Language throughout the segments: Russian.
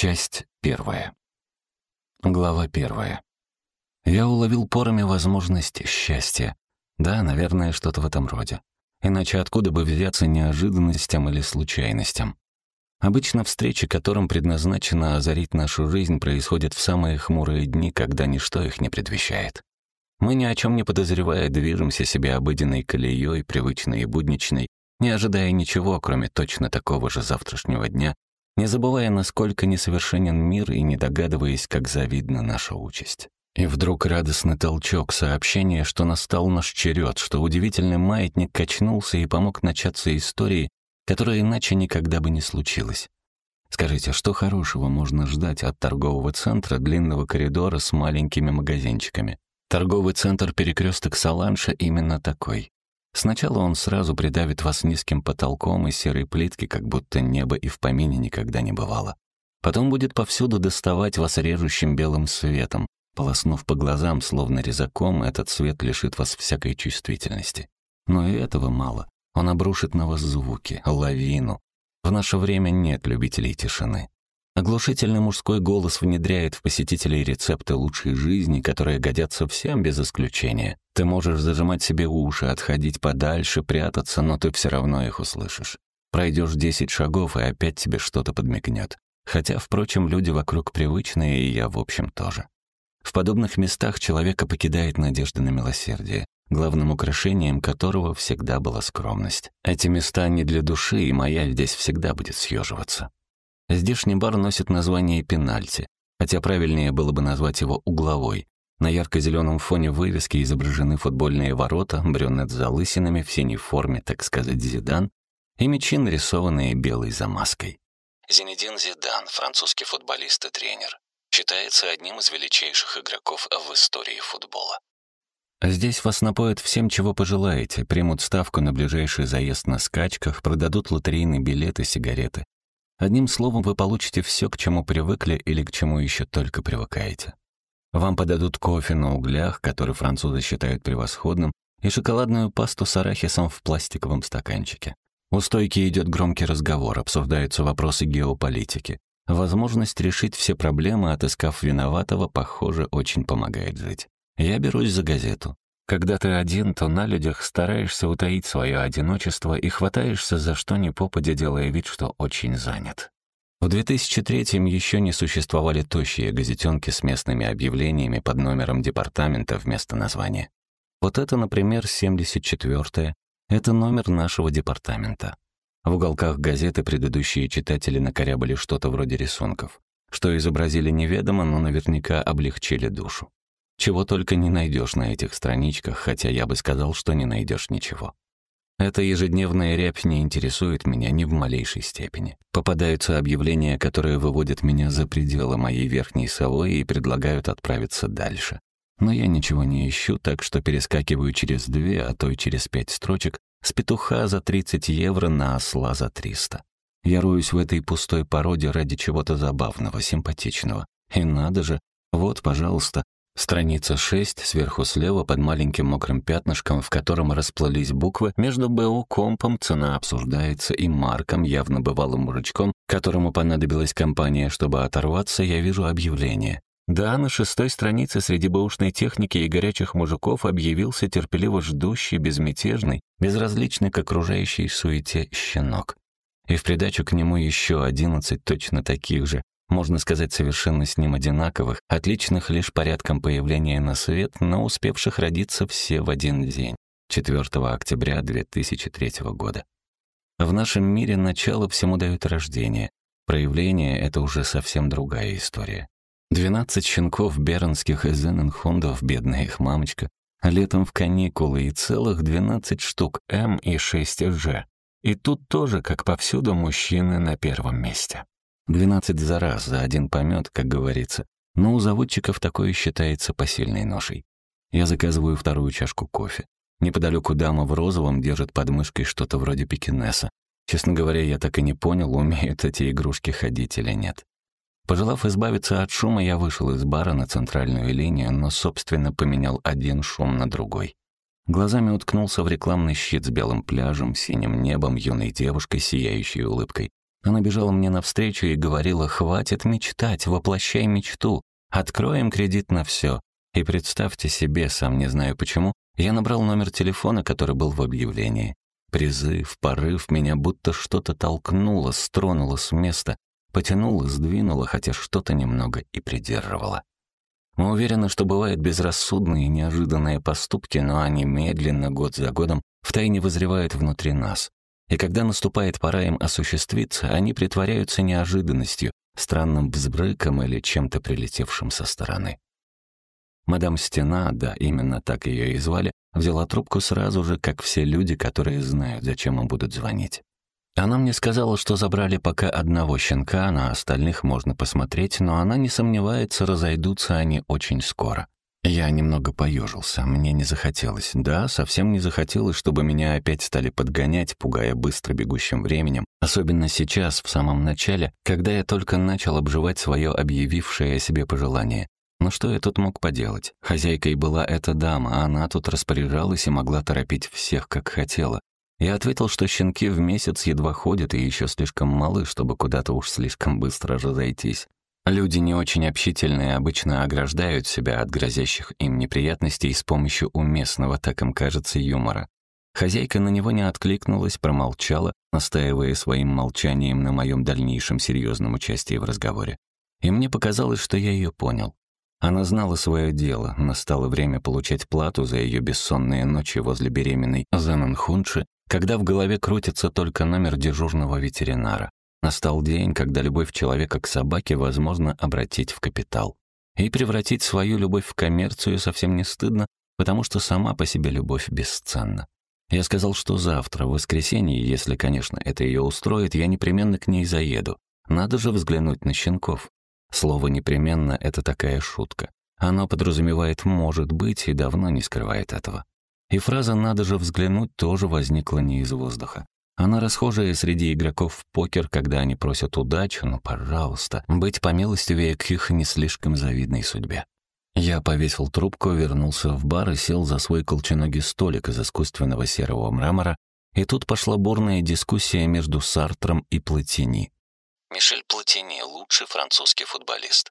Часть первая. Глава первая. Я уловил порами возможность счастья. Да, наверное, что-то в этом роде. Иначе откуда бы взяться неожиданностям или случайностям? Обычно встречи, которым предназначено озарить нашу жизнь, происходят в самые хмурые дни, когда ничто их не предвещает. Мы ни о чем не подозревая движемся себе обыденной колеей, привычной и будничной, не ожидая ничего, кроме точно такого же завтрашнего дня, не забывая, насколько несовершенен мир и не догадываясь, как завидна наша участь. И вдруг радостный толчок, сообщение, что настал наш черед, что удивительный маятник качнулся и помог начаться истории, которая иначе никогда бы не случилась. Скажите, что хорошего можно ждать от торгового центра длинного коридора с маленькими магазинчиками? Торговый центр «Перекресток Саланша» именно такой. Сначала он сразу придавит вас низким потолком и серой плитки, как будто небо и в помине никогда не бывало. Потом будет повсюду доставать вас режущим белым светом. Полоснув по глазам, словно резаком, этот свет лишит вас всякой чувствительности. Но и этого мало. Он обрушит на вас звуки, лавину. В наше время нет любителей тишины. Оглушительный мужской голос внедряет в посетителей рецепты лучшей жизни, которые годятся всем без исключения. Ты можешь зажимать себе уши, отходить подальше, прятаться, но ты все равно их услышишь. Пройдешь десять шагов, и опять тебе что-то подмигнет. Хотя, впрочем, люди вокруг привычные, и я, в общем, тоже. В подобных местах человека покидает надежда на милосердие, главным украшением которого всегда была скромность. Эти места не для души, и моя здесь всегда будет съеживаться. Здешний бар носит название «Пенальти», хотя правильнее было бы назвать его «Угловой». На ярко-зеленом фоне вывески изображены футбольные ворота, брюнет с залысинами в синей форме, так сказать, Зидан, и мячи, нарисованные белой замазкой. Зинедин Зидан, французский футболист и тренер, считается одним из величайших игроков в истории футбола. Здесь вас напоят всем, чего пожелаете, примут ставку на ближайший заезд на скачках, продадут лотерейные билеты, сигареты. Одним словом, вы получите все, к чему привыкли или к чему еще только привыкаете. Вам подадут кофе на углях, который французы считают превосходным, и шоколадную пасту с арахисом в пластиковом стаканчике. У стойки идет громкий разговор, обсуждаются вопросы геополитики. Возможность решить все проблемы, отыскав виноватого, похоже, очень помогает жить. Я берусь за газету. Когда ты один, то на людях стараешься утаить свое одиночество и хватаешься за что ни попадя, делая вид, что очень занят. В 2003-м еще не существовали тощие газетенки с местными объявлениями под номером департамента вместо названия. Вот это, например, 74-е. Это номер нашего департамента. В уголках газеты предыдущие читатели накорябали что-то вроде рисунков. Что изобразили неведомо, но наверняка облегчили душу. Чего только не найдешь на этих страничках, хотя я бы сказал, что не найдешь ничего. Эта ежедневная рябь не интересует меня ни в малейшей степени. Попадаются объявления, которые выводят меня за пределы моей верхней совой и предлагают отправиться дальше. Но я ничего не ищу, так что перескакиваю через две, а то и через пять строчек с петуха за 30 евро на осла за 300. Я роюсь в этой пустой породе ради чего-то забавного, симпатичного. И надо же, вот, пожалуйста, Страница 6, сверху слева, под маленьким мокрым пятнышком, в котором расплылись буквы, между БУ компом цена обсуждается и Марком, явно бывалым мужичком, которому понадобилась компания, чтобы оторваться, я вижу объявление. Да, на шестой странице среди бэушной техники и горячих мужиков объявился терпеливо ждущий, безмятежный, безразличный к окружающей суете щенок. И в придачу к нему еще одиннадцать точно таких же, можно сказать, совершенно с ним одинаковых, отличных лишь порядком появления на свет, но успевших родиться все в один день, 4 октября 2003 года. В нашем мире начало всему дают рождение. Проявление — это уже совсем другая история. 12 щенков бернских и зененхундов, бедная их мамочка, летом в каникулы и целых 12 штук М и 6 Ж. И тут тоже, как повсюду, мужчины на первом месте. Двенадцать за раз, за один помет, как говорится. Но у заводчиков такое считается посильной ношей. Я заказываю вторую чашку кофе. Неподалеку дама в розовом держит под мышкой что-то вроде пекинеса. Честно говоря, я так и не понял, умеют эти игрушки ходить или нет. Пожелав избавиться от шума, я вышел из бара на центральную линию, но, собственно, поменял один шум на другой. Глазами уткнулся в рекламный щит с белым пляжем, синим небом, юной девушкой, сияющей улыбкой. Она бежала мне навстречу и говорила, «Хватит мечтать, воплощай мечту, откроем кредит на все». И представьте себе, сам не знаю почему, я набрал номер телефона, который был в объявлении. Призыв, порыв меня будто что-то толкнуло, стронуло с места, потянуло, сдвинуло, хотя что-то немного и придерживало. Мы уверены, что бывают безрассудные и неожиданные поступки, но они медленно, год за годом, втайне вызревают внутри нас. И когда наступает пора им осуществиться, они притворяются неожиданностью, странным взбрыком или чем-то прилетевшим со стороны. Мадам Стена, да, именно так ее и звали, взяла трубку сразу же, как все люди, которые знают, зачем им будут звонить. Она мне сказала, что забрали пока одного щенка, на остальных можно посмотреть, но она не сомневается, разойдутся они очень скоро. Я немного поежился, мне не захотелось. Да, совсем не захотелось, чтобы меня опять стали подгонять, пугая быстро бегущим временем, особенно сейчас, в самом начале, когда я только начал обживать свое объявившее о себе пожелание. Но что я тут мог поделать? Хозяйкой была эта дама, а она тут распоряжалась и могла торопить всех, как хотела. Я ответил, что щенки в месяц едва ходят и еще слишком малы, чтобы куда-то уж слишком быстро разойтись. Люди не очень общительные обычно ограждают себя от грозящих им неприятностей с помощью уместного, так им кажется, юмора. Хозяйка на него не откликнулась, промолчала, настаивая своим молчанием на моем дальнейшем серьезном участии в разговоре. И мне показалось, что я ее понял. Она знала свое дело, настало время получать плату за ее бессонные ночи возле беременной Зенон Хунши когда в голове крутится только номер дежурного ветеринара. Настал день, когда любовь человека к собаке возможно обратить в капитал. И превратить свою любовь в коммерцию совсем не стыдно, потому что сама по себе любовь бесценна. Я сказал, что завтра, в воскресенье, если, конечно, это ее устроит, я непременно к ней заеду. Надо же взглянуть на щенков. Слово «непременно» — это такая шутка. Оно подразумевает «может быть» и давно не скрывает этого. И фраза «надо же взглянуть» тоже возникла не из воздуха. Она расхожая среди игроков в покер, когда они просят удачи, но, пожалуйста, быть по милостивее к их не слишком завидной судьбе. Я повесил трубку, вернулся в бар и сел за свой колченогий столик из искусственного серого мрамора, и тут пошла бурная дискуссия между Сартром и Платини. Мишель Платини — лучший французский футболист.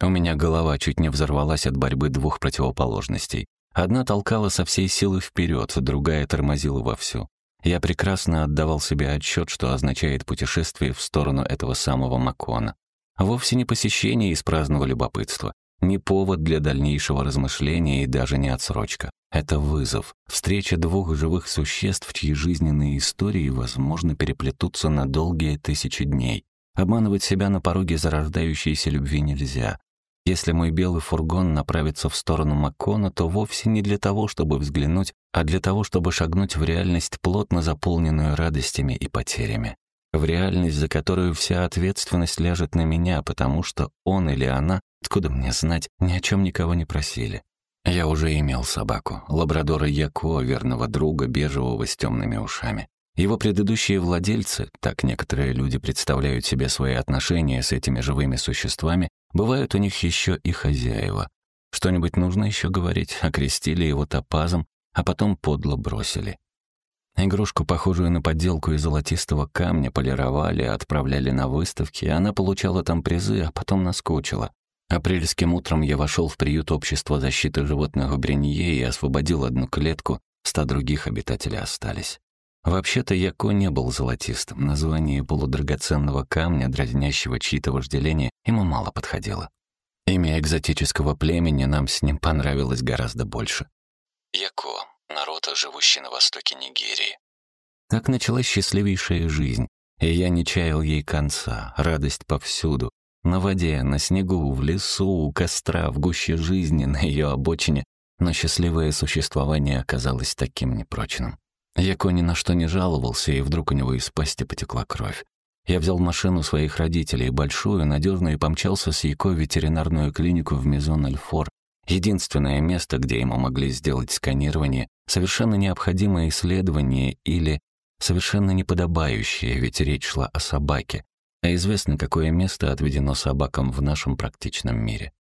У меня голова чуть не взорвалась от борьбы двух противоположностей. Одна толкала со всей силы вперед, другая тормозила вовсю. Я прекрасно отдавал себе отчет, что означает путешествие в сторону этого самого Макона. Вовсе не посещение из праздного любопытства, не повод для дальнейшего размышления и даже не отсрочка. Это вызов, встреча двух живых существ, чьи жизненные истории, возможно, переплетутся на долгие тысячи дней. Обманывать себя на пороге зарождающейся любви нельзя. Если мой белый фургон направится в сторону Маккона, то вовсе не для того, чтобы взглянуть, а для того, чтобы шагнуть в реальность, плотно заполненную радостями и потерями. В реальность, за которую вся ответственность ляжет на меня, потому что он или она, откуда мне знать, ни о чем никого не просили. Я уже имел собаку, лабрадора Яко, верного друга, бежевого с темными ушами. Его предыдущие владельцы, так некоторые люди представляют себе свои отношения с этими живыми существами, бывают у них еще и хозяева. Что-нибудь нужно еще говорить, окрестили его топазом, а потом подло бросили. Игрушку, похожую на подделку из золотистого камня, полировали, отправляли на выставки, и она получала там призы, а потом наскучила. Апрельским утром я вошел в приют общества защиты животных в Бренье и освободил одну клетку, ста других обитателей остались. Вообще-то Яко не был золотистым. Название полудрагоценного камня, дразнящего чьи-то вожделения, ему мало подходило. Имя экзотического племени нам с ним понравилось гораздо больше. Яко — народ, живущий на востоке Нигерии. Так началась счастливейшая жизнь, и я не чаял ей конца, радость повсюду. На воде, на снегу, в лесу, у костра, в гуще жизни, на ее обочине, но счастливое существование оказалось таким непрочным. Яко ни на что не жаловался, и вдруг у него из пасти потекла кровь. Я взял машину своих родителей, большую, надежную, и помчался с Яко в ветеринарную клинику в Мезон-Альфор, единственное место, где ему могли сделать сканирование, совершенно необходимое исследование или совершенно неподобающее, ведь речь шла о собаке, а известно, какое место отведено собакам в нашем практичном мире.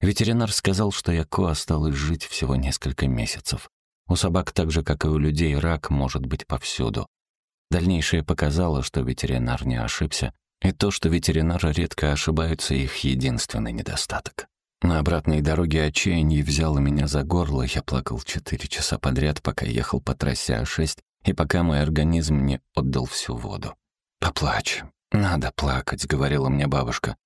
Ветеринар сказал, что Яко осталось жить всего несколько месяцев. У собак так же, как и у людей, рак может быть повсюду. Дальнейшее показало, что ветеринар не ошибся, и то, что ветеринары редко ошибаются, их единственный недостаток. На обратной дороге отчаяние взяло меня за горло, я плакал четыре часа подряд, пока ехал по трассе А6, и пока мой организм не отдал всю воду. «Поплачь. Надо плакать», — говорила мне бабушка.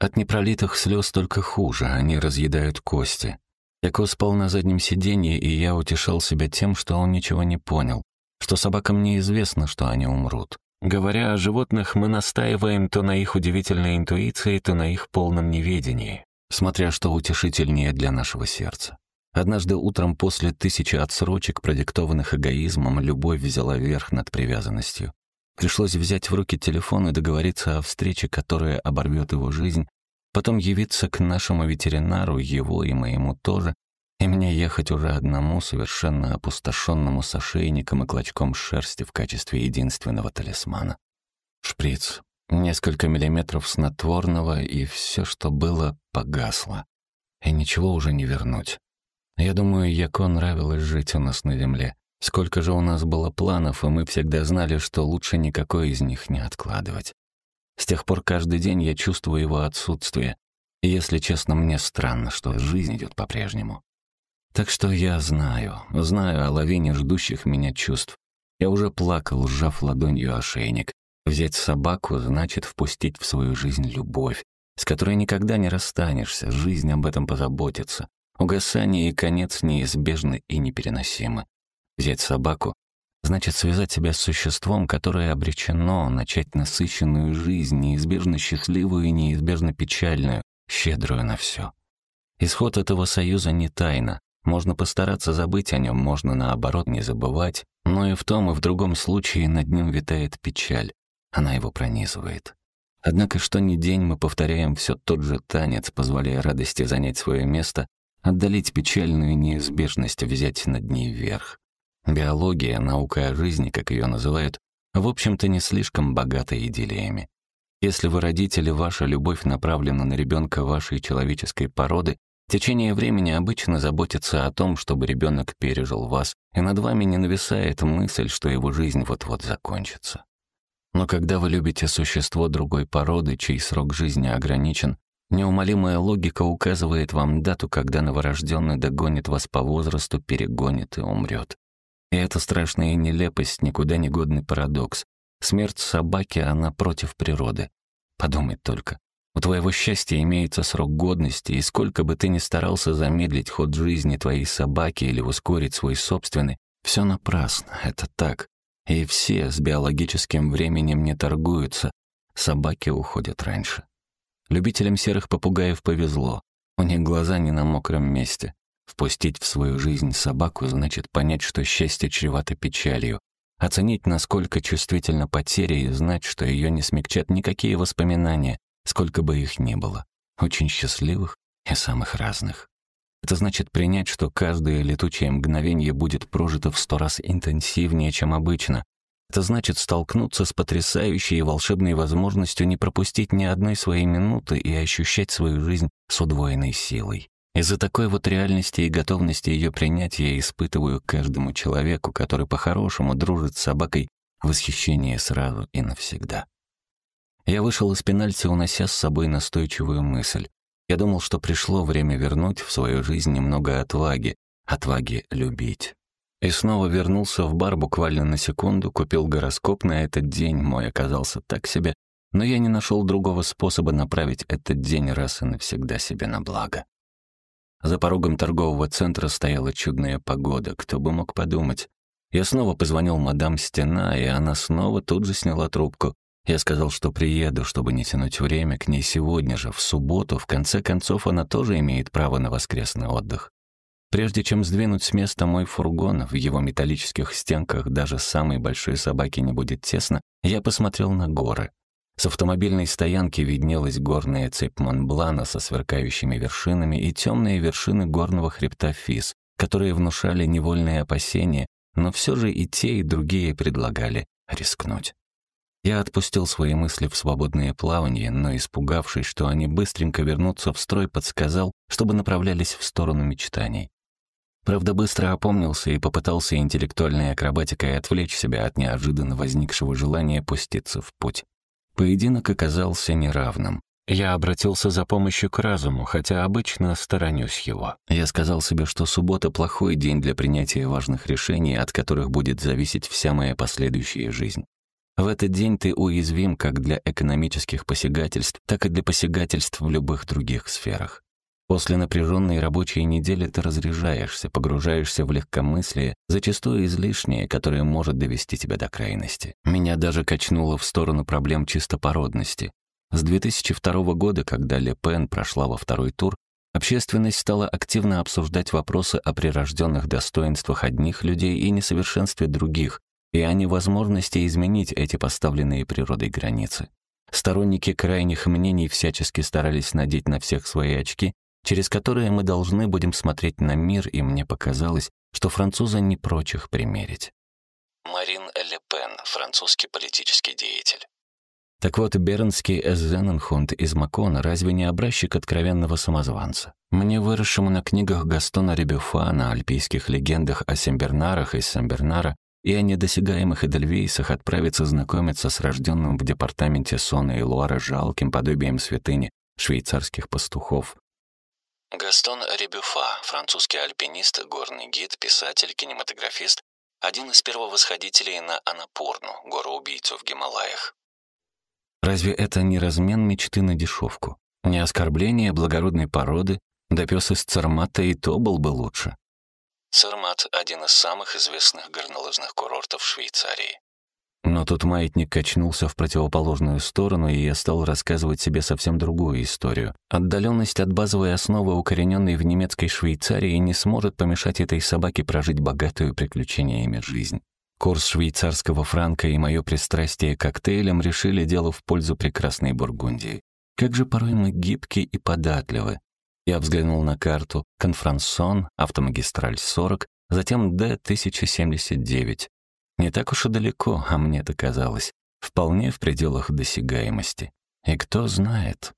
«От непролитых слез только хуже, они разъедают кости». Яко спал на заднем сиденье, и я утешал себя тем, что он ничего не понял, что собакам неизвестно, что они умрут. Говоря о животных, мы настаиваем то на их удивительной интуиции, то на их полном неведении, смотря что утешительнее для нашего сердца. Однажды утром после тысячи отсрочек, продиктованных эгоизмом, любовь взяла верх над привязанностью. Пришлось взять в руки телефон и договориться о встрече, которая оборвет его жизнь, потом явиться к нашему ветеринару, его и моему тоже, и мне ехать уже одному, совершенно опустошенному с ошейником и клочком шерсти в качестве единственного талисмана. Шприц, несколько миллиметров снотворного, и все, что было, погасло. И ничего уже не вернуть. Я думаю, Яко нравилось жить у нас на земле. Сколько же у нас было планов, и мы всегда знали, что лучше никакой из них не откладывать. С тех пор каждый день я чувствую его отсутствие. И, если честно, мне странно, что жизнь идет по-прежнему. Так что я знаю, знаю о лавине ждущих меня чувств. Я уже плакал, сжав ладонью ошейник. Взять собаку значит впустить в свою жизнь любовь, с которой никогда не расстанешься, жизнь об этом позаботится. Угасание и конец неизбежны и непереносимы. Взять собаку значит связать себя с существом, которое обречено начать насыщенную жизнь, неизбежно счастливую и неизбежно печальную, щедрую на все. Исход этого союза не тайна, можно постараться забыть о нем, можно, наоборот, не забывать, но и в том, и в другом случае над ним витает печаль. Она его пронизывает. Однако что ни день мы повторяем все тот же танец, позволяя радости занять свое место, отдалить печальную неизбежность, взять над ней верх. Биология, наука о жизни, как ее называют, в общем-то не слишком богата идиллиями. Если вы родители, ваша любовь направлена на ребенка вашей человеческой породы, Течение времени обычно заботится о том, чтобы ребенок пережил вас, и над вами не нависает мысль, что его жизнь вот-вот закончится. Но когда вы любите существо другой породы, чей срок жизни ограничен, неумолимая логика указывает вам дату, когда новорожденный догонит вас по возрасту, перегонит и умрет. И эта страшная нелепость, никуда не годный парадокс. Смерть собаки, она против природы. Подумать только. У твоего счастья имеется срок годности, и сколько бы ты ни старался замедлить ход жизни твоей собаки или ускорить свой собственный, все напрасно, это так. И все с биологическим временем не торгуются, собаки уходят раньше. Любителям серых попугаев повезло, у них глаза не на мокром месте. Впустить в свою жизнь собаку значит понять, что счастье чревато печалью, оценить, насколько чувствительна потеря и знать, что ее не смягчат никакие воспоминания, сколько бы их ни было, очень счастливых и самых разных. Это значит принять, что каждое летучее мгновение будет прожито в сто раз интенсивнее, чем обычно. Это значит столкнуться с потрясающей и волшебной возможностью не пропустить ни одной своей минуты и ощущать свою жизнь с удвоенной силой. Из-за такой вот реальности и готовности ее принять я испытываю каждому человеку, который по-хорошему дружит с собакой, восхищение сразу и навсегда. Я вышел из пенальти, унося с собой настойчивую мысль. Я думал, что пришло время вернуть в свою жизнь немного отваги, отваги любить. И снова вернулся в бар буквально на секунду, купил гороскоп на этот день, мой оказался так себе, но я не нашел другого способа направить этот день раз и навсегда себе на благо. За порогом торгового центра стояла чудная погода, кто бы мог подумать. Я снова позвонил мадам Стена, и она снова тут же сняла трубку. Я сказал, что приеду, чтобы не тянуть время к ней сегодня же, в субботу. В конце концов, она тоже имеет право на воскресный отдых. Прежде чем сдвинуть с места мой фургон, в его металлических стенках даже самой большой собаке не будет тесно, я посмотрел на горы. С автомобильной стоянки виднелась горная цепь Монблана со сверкающими вершинами и темные вершины горного хребта Фис, которые внушали невольные опасения, но все же и те, и другие предлагали рискнуть. Я отпустил свои мысли в свободное плавание, но, испугавшись, что они быстренько вернутся в строй, подсказал, чтобы направлялись в сторону мечтаний. Правда, быстро опомнился и попытался интеллектуальной акробатикой отвлечь себя от неожиданно возникшего желания пуститься в путь. Поединок оказался неравным. Я обратился за помощью к разуму, хотя обычно сторонюсь его. Я сказал себе, что суббота — плохой день для принятия важных решений, от которых будет зависеть вся моя последующая жизнь. В этот день ты уязвим как для экономических посягательств, так и для посягательств в любых других сферах. После напряженной рабочей недели ты разряжаешься, погружаешься в легкомыслие, зачастую излишнее, которое может довести тебя до крайности. Меня даже качнуло в сторону проблем чистопородности. С 2002 года, когда Ле Пен прошла во второй тур, общественность стала активно обсуждать вопросы о прирожденных достоинствах одних людей и несовершенстве других, и о невозможности изменить эти поставленные природой границы. Сторонники крайних мнений всячески старались надеть на всех свои очки, через которые мы должны будем смотреть на мир, и мне показалось, что французы не прочь их примерить. Марин Ле Пен, французский политический деятель. Так вот, бернский Эзененхунд из Макона разве не образчик откровенного самозванца? Мне, выросшему на книгах Гастона Ребюфа, на альпийских легендах о Сембернарах из Сембернара, и о недосягаемых Эдельвейсах отправиться знакомиться с рожденным в департаменте Сона и Луара жалким подобием святыни швейцарских пастухов. Гастон Ребюфа, французский альпинист, горный гид, писатель, кинематографист, один из первовосходителей на Анапурну, гору-убийцу в Гималаях. Разве это не размен мечты на дешевку? Не оскорбление благородной породы, да пес из Цармата и то был бы лучше. Цермат — один из самых известных горнолыжных курортов Швейцарии. Но тут маятник качнулся в противоположную сторону, и я стал рассказывать себе совсем другую историю. Отдаленность от базовой основы, укорененной в немецкой Швейцарии, не сможет помешать этой собаке прожить богатую приключениями жизнь. Курс швейцарского франка и мое пристрастие к коктейлям решили дело в пользу прекрасной Бургундии. Как же порой мы гибки и податливы. Я взглянул на карту «Конфрансон», «Автомагистраль 40», затем «Д-1079». Не так уж и далеко, а мне-то казалось. Вполне в пределах досягаемости. И кто знает,